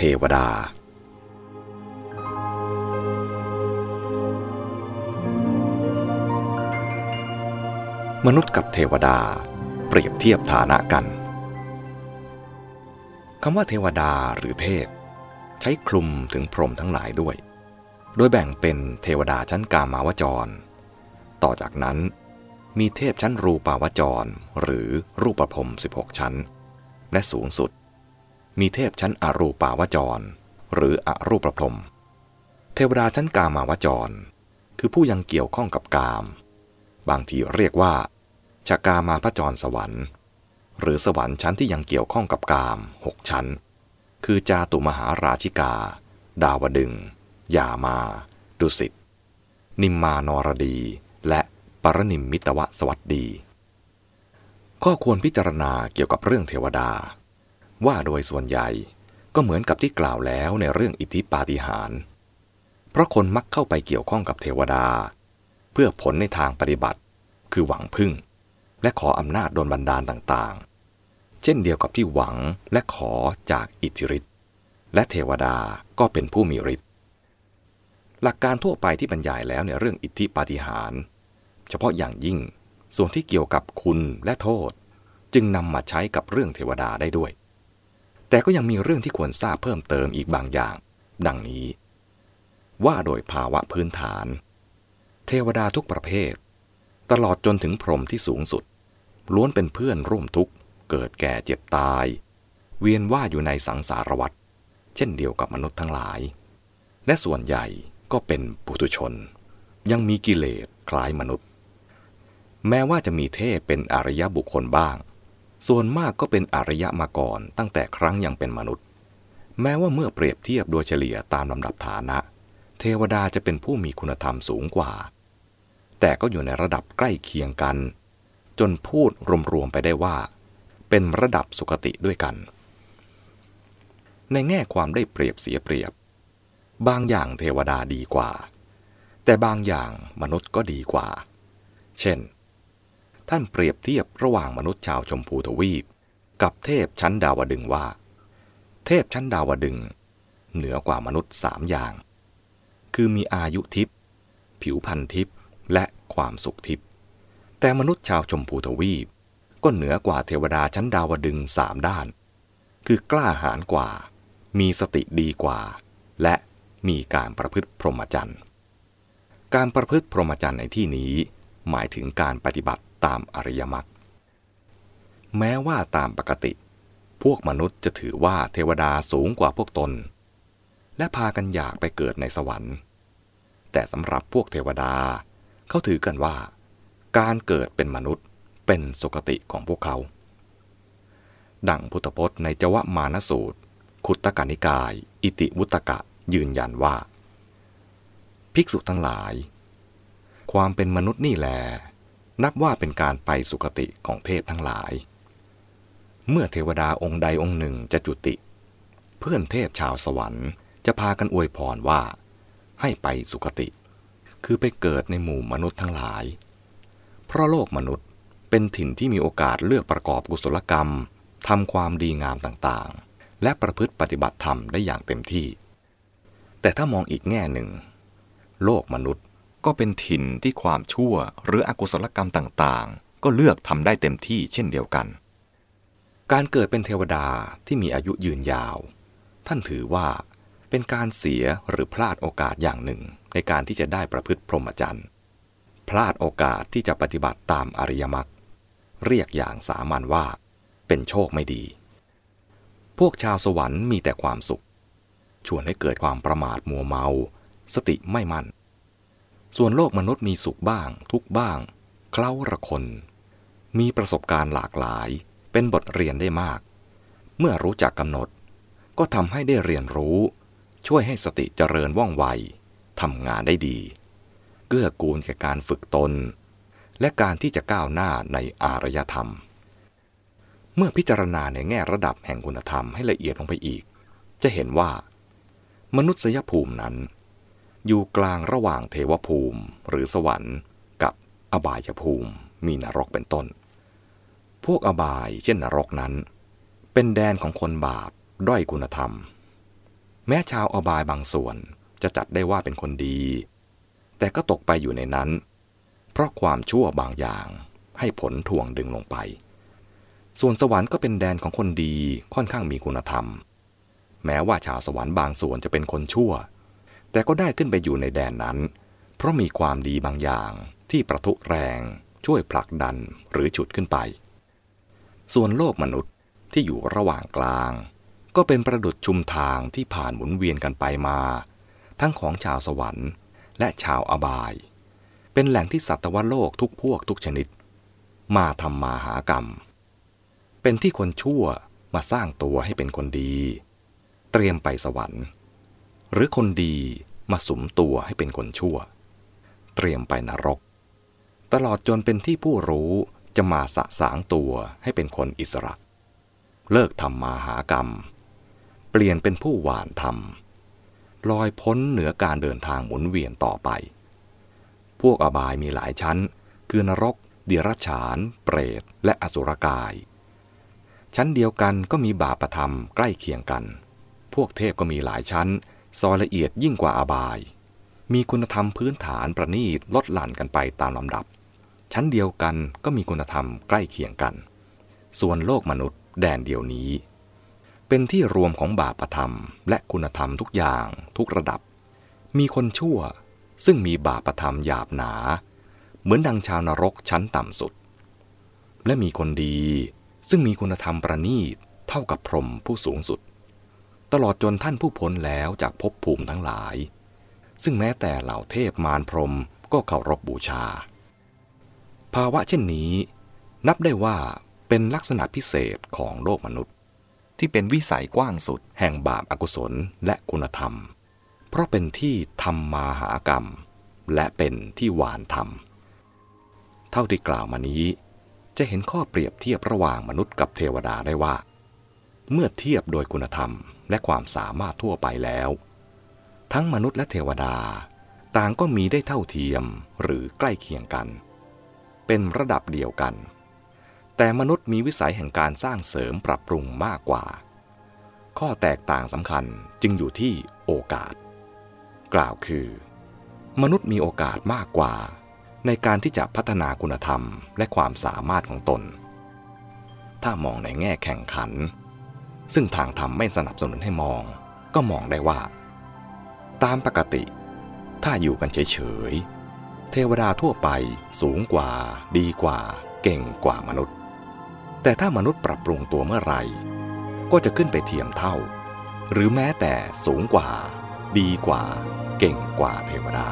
เทวดา มนุษย์กับเทวดาเปรียบเทียบฐานะกันคำว่าเทวดาหรือเทพ ใช้คลุมถึงพรหมทั้งหลายด้วย โดยแบ่งเป็นเทวดาชั้นกามาวจร ต่อจากนั้นมีเทพชั้นรูปาวจร หรือรูปประพรม 16 ชั้น และสูงสุด มีเทพชั้นอรูปาวจร หรืออรูปพรมเทวดาชั้นกามาวจร คือผู้ยังเกี่ยวข้องกับกาม บางทีเรียกว่าชากามาพระจรสวรรค์ หรือสวรรค์ชั้นที่ยังเกี่ยวข้องกับกามหกชั้น คือจาตุมหาราชิกา ดาวดึง ยามา ดุสิต นิมมานรดี และปรนิมมิตวสวัสดีก็ควรพิจารณาเกี่ยวกับเรื่องเทวดา ว่าโดยส่วนใหญ่ก็เหมือนกับที่กล่าวแล้วในเรื่องอิทธิปาฏิหาริย์เพราะคนมักเข้าไปเกี่ยวข้องกับเทวดา เพื่อผลในทางปฏิบัติ คือหวังพึ่ง และขออำนาจโดนบันดาลต่างๆ เช่นเดียวกับที่หวังและขอจากอิทธิฤทธิ์และเทวดาก็เป็นผู้มีฤทธิ์หลักการทั่วไปที่บรรยายแล้วในเรื่องอิทธิปาฏิหาริย์เฉพาะอย่างยิ่งส่วนที่เกี่ยวกับคุณและโทษ จึงนำมาใช้กับเรื่องเทวดาได้ด้วย แต่ก็ยังมีเรื่องที่ควรทราบเพิ่มเติมอีกบางอย่าง ดังนี้ ว่าโดยภาวะพื้นฐาน เทวดาทุกประเภท ตลอดจนถึงพรหมที่สูงสุด ล้วนเป็นเพื่อนร่วมทุกข์ เกิดแก่เจ็บตาย เวียนว่าอยู่ในสังสารวัฏเช่นเดียวกับมนุษย์ทั้งหลาย และส่วนใหญ่ก็เป็นปุถุชน ยังมีกิเลสคล้ายมนุษย์ แม้ว่าจะมีเทพเป็นอริยบุคคลบ้าง ส่วนมากก็เป็นอริยมาก่อนตั้งแต่ครั้งยังเป็นมนุษย์ แม้ว่าเมื่อเปรียบเทียบโดยเฉลี่ยตามลำดับฐานะ เทวดาจะเป็นผู้มีคุณธรรมสูงกว่า แต่ก็อยู่ในระดับใกล้เคียงกัน จนพูดรวมๆไปได้ว่า เป็นระดับสุคติด้วยกัน ในแง่ความได้เปรียบเสียเปรียบ บางอย่างเทวดาดีกว่า แต่บางอย่างมนุษย์ก็ดีกว่า เช่น ท่านเปรียบเทียบระหว่างมนุษย์ชาวชมพูทวีป กับเทพชั้นดาวดึงว่า เทพชั้นดาวดึง เหนือกว่ามนุษย์สามอย่าง คือมีอายุทิพย์ผิวพรรณทิพย์และความสุขทิพย์แต่มนุษย์ชาวชมพูทวีป ก็เหนือกว่าเทวดาชั้นดาวดึงสามด้าน คือกล้าหาญกว่า มีสติดีกว่า และมีการประพฤติพรหมจรรย์ การประพฤติพรหมจรรย์ในที่นี้ หมายถึงการปฏิบัติ ตามอริยมรรคแม้ว่าตามปกติ พวกมนุษย์จะถือว่าเทวดาสูงกว่าพวกตน และพากันอยากไปเกิดในสวรรค์ แต่สำหรับพวกเทวดา เขาถือกันว่า การเกิดเป็นมนุษย์เป็นสุคติของพวกเขา ดังพุทธพจน์ในจวมานสูตร ขุตกานิกาย อิติวุตกะยืนยันว่า ภิกษุทั้งหลาย ความเป็นมนุษย์นี่แหล นับว่าเป็นการไปสุคติของเทพทั้งหลาย เมื่อเทวดาองค์ใดองค์หนึ่งจะจุติ เพื่อนเทพชาวสวรรค์จะพากันอวยพรว่า ให้ไปสุคติ คือไปเกิดในหมู่มนุษย์ทั้งหลาย เพราะโลกมนุษย์เป็นถิ่นที่มีโอกาสเลือกประกอบกุศลกรรมทำความดีงามต่างๆ และประพฤติปฏิบัติธรรมได้อย่างเต็มที่ แต่ถ้ามองอีกแง่หนึ่ง โลกมนุษย์ ก็เป็นถิ่นที่ความชั่วหรืออกุศลกรรมต่างๆ ก็เลือกทำได้เต็มที่เช่นเดียวกัน การเกิดเป็นเทวดาที่มีอายุยืนยาว ท่านถือว่าเป็นการเสียหรือพลาดโอกาสอย่างหนึ่งในการที่จะได้ประพฤติพรหมจรรย์ พลาดโอกาสที่จะปฏิบัติตามอริยมรรคเรียกอย่างสามัญว่า เป็นโชคไม่ดี พวกชาวสวรรค์มีแต่ความสุข ชวนให้เกิดความประมาทมัวเมา สติไม่มั่น ส่วนโลกมนุษย์มีสุขบ้าง ทุกบ้าง เคล้าระคน มีประสบการณ์หลากหลาย เป็นบทเรียนได้มาก เมื่อรู้จักกำหนด ก็ทำให้ได้เรียนรู้ ช่วยให้สติเจริญว่องไวทำงานได้ดี เกื้อกูลแก่การฝึกตน และการที่จะก้าวหน้าในอารยธรรม เมื่อพิจารณาในแง่ระดับแห่งคุณธรรมให้ละเอียดลงไปอีก จะเห็นว่า มนุษยภูมินั้น อยู่กลางระหว่างเทวภูมิ หรือสวรรค์ กับอบายภูมิ มีนรกเป็นต้น พวกอบายเช่นนรกนั้น เป็นแดนของคนบาปด้อยคุณธรรม แม้ชาวอบายบางส่วนจะจัดได้ว่าเป็นคนดี แต่ก็ตกไปอยู่ในนั้น เพราะความชั่วบางอย่างให้ผลถ่วงดึงลงไป ส่วนสวรรค์ก็เป็นแดนของคนดีค่อนข้างมีคุณธรรม แม้ว่าชาวสวรรค์บางส่วนจะเป็นคนชั่ว แต่ก็ได้ขึ้นไปอยู่ในแดนนั้น เพราะมีความดีบางอย่างที่ประทุแรงช่วยผลักดันหรือฉุดขึ้นไป ส่วนโลกมนุษย์ที่อยู่ระหว่างกลาง ก็เป็นประดุจชุมทางที่ผ่านหมุนเวียนกันไปมา ทั้งของชาวสวรรค์ และชาวอบาย เป็นแหล่งที่สัตวโลกทุกพวกทุกชนิด มาทำมาหากรรม เป็นที่คนชั่วมาสร้างตัวให้เป็นคนดี เตรียมไปสวรรค์ หรือคนดีมาสมตัวให้เป็นคนชั่ว เตรียมไปนรก ตลอดจนเป็นที่ผู้รู้จะมาสะสางตัวให้เป็นคนอิสระ เลิกทำมาหากรรม เปลี่ยนเป็นผู้หวานทำลอยพ้นเหนือการเดินทางหมุนเวียนต่อไป พวกอบายมีหลายชั้น คือนรก เดียรฉาน เปรต และอสุรกาย ชั้นเดียวกันก็มีบาปธรรมใกล้เคียงกัน พวกเทพก็มีหลายชั้น ซอยละเอียดยิ่งกว่าอบาย มีคุณธรรมพื้นฐานประณีตลดหลั่นกันไปตามลำดับ ชั้นเดียวกันก็มีคุณธรรมใกล้เคียงกัน ส่วนโลกมนุษย์แดนเดียวนี้ เป็นที่รวมของบาปธรรม และคุณธรรมทุกอย่างทุกระดับ มีคนชั่วซึ่งมีบาปธรรมหยาบหนา เหมือนดังชาวนรกชั้นต่ำสุด และมีคนดีซึ่งมีคุณธรรมประณีตเท่ากับพรหมผู้สูงสุด ตลอดจนท่านผู้พ้นแล้วจากภพภูมิทั้งหลาย ซึ่งแม้แต่เหล่าเทพมารพรมก็เคารพบบูชา ภาวะเช่นนี้ นับได้ว่าเป็นลักษณะพิเศษของโลกมนุษย์ ที่เป็นวิสัยกว้างสุดแห่งบาปอากุศลและคุณธรรม เพราะเป็นที่ทำมาหากรรม และเป็นที่หวานธรรม เท่าที่กล่าวมานี้ จะเห็นข้อเปรียบเทียบระหว่างมนุษย์กับเทวดาได้ว่า เมื่อเทียบโดยคุณธรรม และความสามารถทั่วไปแล้ว ทั้งมนุษย์และเทวดา ต่างก็มีได้เท่าเทียมหรือใกล้เคียงกัน เป็นระดับเดียวกัน แต่มนุษย์มีวิสัยแห่งการสร้างเสริมปรับปรุงมากกว่า ข้อแตกต่างสำคัญจึงอยู่ที่โอกาส กล่าวคือ มนุษย์มีโอกาสมากกว่า ในการที่จะพัฒนาคุณธรรมและความสามารถของตน ถ้ามองในแง่แข่งขัน ซึ่งทางธรรมไม่สนับสนุนให้มอง ก็มองได้ว่า ตามปกติ ถ้าอยู่กันเฉยๆ เทวดาทั่วไปสูงกว่า ดีกว่า เก่งกว่ามนุษย์ แต่ถ้ามนุษย์ปรับปรุงตัวเมื่อไหร่ ก็จะขึ้นไปเทียมเท่า หรือแม้แต่สูงกว่า ดีกว่า เก่งกว่าเทวดา